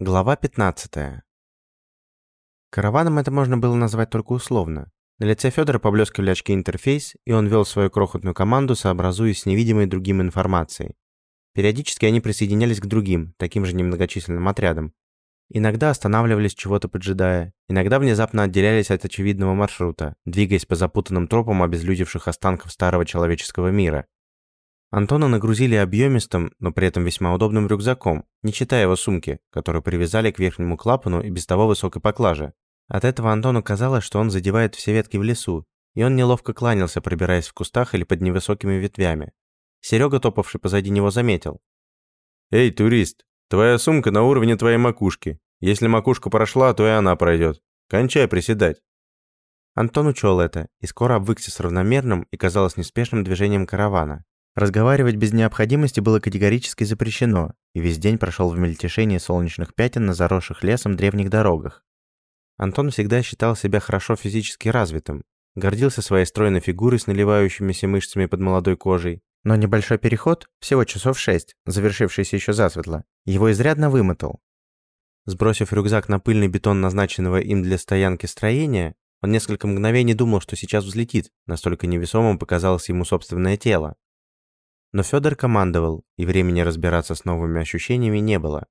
Глава 15. Караваном это можно было назвать только условно. На лице Федора поблескивали очки интерфейс, и он вел свою крохотную команду, сообразуясь с невидимой другим информацией. Периодически они присоединялись к другим, таким же немногочисленным отрядам. Иногда останавливались, чего-то поджидая, иногда внезапно отделялись от очевидного маршрута, двигаясь по запутанным тропам обезлюдевших останков старого человеческого мира. Антона нагрузили объемистым, но при этом весьма удобным рюкзаком, не читая его сумки, которую привязали к верхнему клапану и без того высокой поклаже. От этого Антону казалось, что он задевает все ветки в лесу, и он неловко кланялся, пробираясь в кустах или под невысокими ветвями. Серега, топавший позади него, заметил. «Эй, турист, твоя сумка на уровне твоей макушки. Если макушка прошла, то и она пройдет. Кончай приседать». Антон учел это и скоро обвыкся с равномерным и, казалось, неспешным движением каравана. Разговаривать без необходимости было категорически запрещено, и весь день прошел в мельтешении солнечных пятен на заросших лесом древних дорогах. Антон всегда считал себя хорошо физически развитым, гордился своей стройной фигурой с наливающимися мышцами под молодой кожей, но небольшой переход, всего часов шесть, завершившийся еще засветло, его изрядно вымотал. Сбросив рюкзак на пыльный бетон назначенного им для стоянки строения, он несколько мгновений думал, что сейчас взлетит, настолько невесомым показалось ему собственное тело. Но Федор командовал, и времени разбираться с новыми ощущениями не было.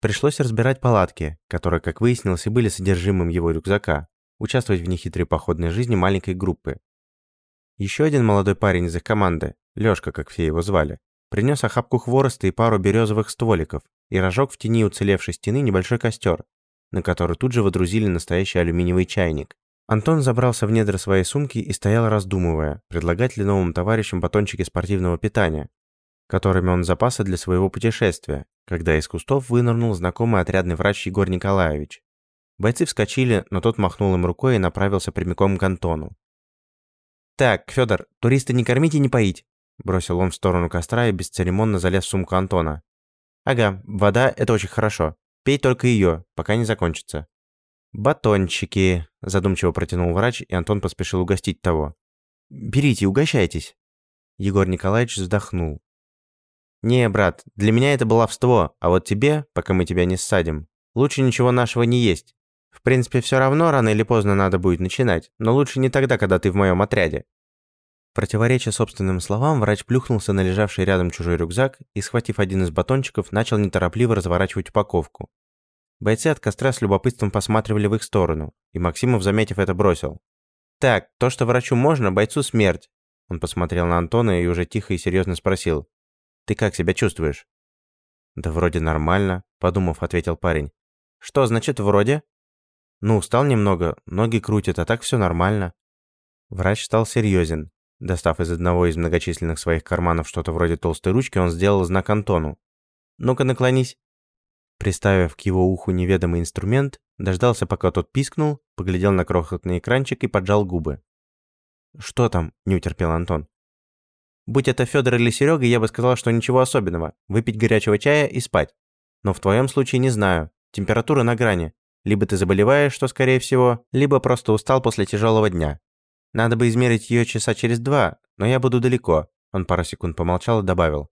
Пришлось разбирать палатки, которые, как выяснилось, и были содержимым его рюкзака, участвовать в нехитрой походной жизни маленькой группы. Еще один молодой парень из их команды, Лёшка, как все его звали, принес охапку хвороста и пару березовых стволиков и разжег в тени уцелевшей стены небольшой костер, на который тут же водрузили настоящий алюминиевый чайник. Антон забрался в недра своей сумки и стоял раздумывая, предлагать ли новым товарищам батончики спортивного питания, которыми он запасы для своего путешествия, когда из кустов вынырнул знакомый отрядный врач Егор Николаевич. Бойцы вскочили, но тот махнул им рукой и направился прямиком к Антону. «Так, Федор, туриста не кормить и не поить», бросил он в сторону костра и бесцеремонно залез в сумку Антона. «Ага, вода – это очень хорошо. Пей только ее, пока не закончится». «Батончики», – задумчиво протянул врач, и Антон поспешил угостить того. «Берите, угощайтесь». Егор Николаевич вздохнул. «Не, брат, для меня это баловство, а вот тебе, пока мы тебя не ссадим, лучше ничего нашего не есть. В принципе, все равно рано или поздно надо будет начинать, но лучше не тогда, когда ты в моем отряде». Противоречия собственным словам, врач плюхнулся на лежавший рядом чужой рюкзак и, схватив один из батончиков, начал неторопливо разворачивать упаковку. Бойцы от костра с любопытством посматривали в их сторону, и Максимов, заметив это, бросил. «Так, то, что врачу можно, бойцу смерть». Он посмотрел на Антона и уже тихо и серьезно спросил. «Ты как себя чувствуешь?» «Да вроде нормально», — подумав, ответил парень. «Что значит «вроде»?» «Ну, устал немного, ноги крутят, а так все нормально». Врач стал серьезен. Достав из одного из многочисленных своих карманов что-то вроде толстой ручки, он сделал знак Антону. «Ну-ка наклонись». Приставив к его уху неведомый инструмент, дождался, пока тот пискнул, поглядел на крохотный экранчик и поджал губы. «Что там?» – не утерпел Антон. «Будь это Федор или Серега, я бы сказал, что ничего особенного. Выпить горячего чая и спать. Но в твоем случае не знаю. Температура на грани. Либо ты заболеваешь, что скорее всего, либо просто устал после тяжелого дня. Надо бы измерить ее часа через два, но я буду далеко». Он пару секунд помолчал и добавил.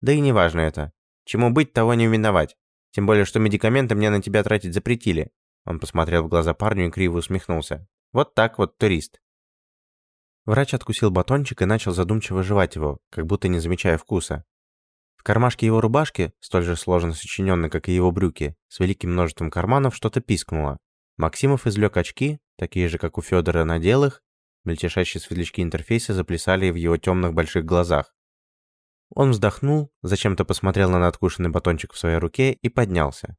«Да и неважно это. Чему быть, того не миновать. Тем более, что медикаменты мне на тебя тратить запретили». Он посмотрел в глаза парню и криво усмехнулся. «Вот так вот, турист». Врач откусил батончик и начал задумчиво жевать его, как будто не замечая вкуса. В кармашке его рубашки, столь же сложно сочиненной, как и его брюки, с великим множеством карманов что-то пискнуло. Максимов извлек очки, такие же, как у Федора, надел их, мельтешащие светлячки интерфейса заплясали в его темных больших глазах. Он вздохнул, зачем-то посмотрел на надкушенный батончик в своей руке и поднялся.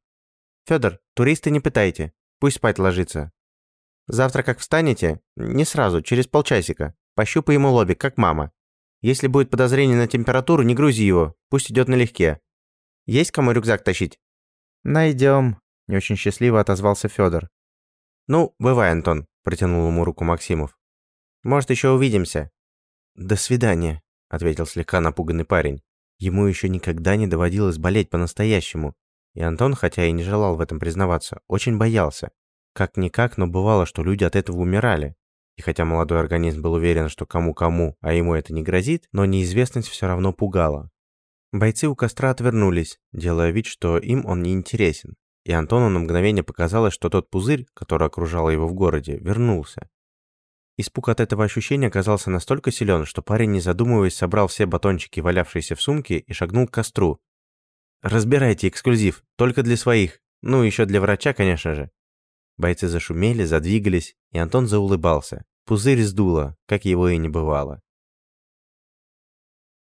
«Фёдор, туристы не пытайте, пусть спать ложится. Завтра как встанете, не сразу, через полчасика, пощупай ему лобик, как мама. Если будет подозрение на температуру, не грузи его, пусть идет налегке. Есть кому рюкзак тащить?» «Найдем», — не очень счастливо отозвался Фёдор. «Ну, бывай, Антон», — протянул ему руку Максимов. «Может, еще увидимся». «До свидания», — ответил слегка напуганный парень. Ему еще никогда не доводилось болеть по-настоящему. И Антон, хотя и не желал в этом признаваться, очень боялся. Как-никак, но бывало, что люди от этого умирали. И хотя молодой организм был уверен, что кому-кому, а ему это не грозит, но неизвестность все равно пугала. Бойцы у костра отвернулись, делая вид, что им он не интересен. и Антону на мгновение показалось, что тот пузырь, который окружал его в городе, вернулся. Испуг от этого ощущения оказался настолько силен, что парень, не задумываясь, собрал все батончики, валявшиеся в сумке, и шагнул к костру. «Разбирайте эксклюзив, только для своих. Ну, еще для врача, конечно же». Бойцы зашумели, задвигались, и Антон заулыбался. Пузырь сдуло, как его и не бывало.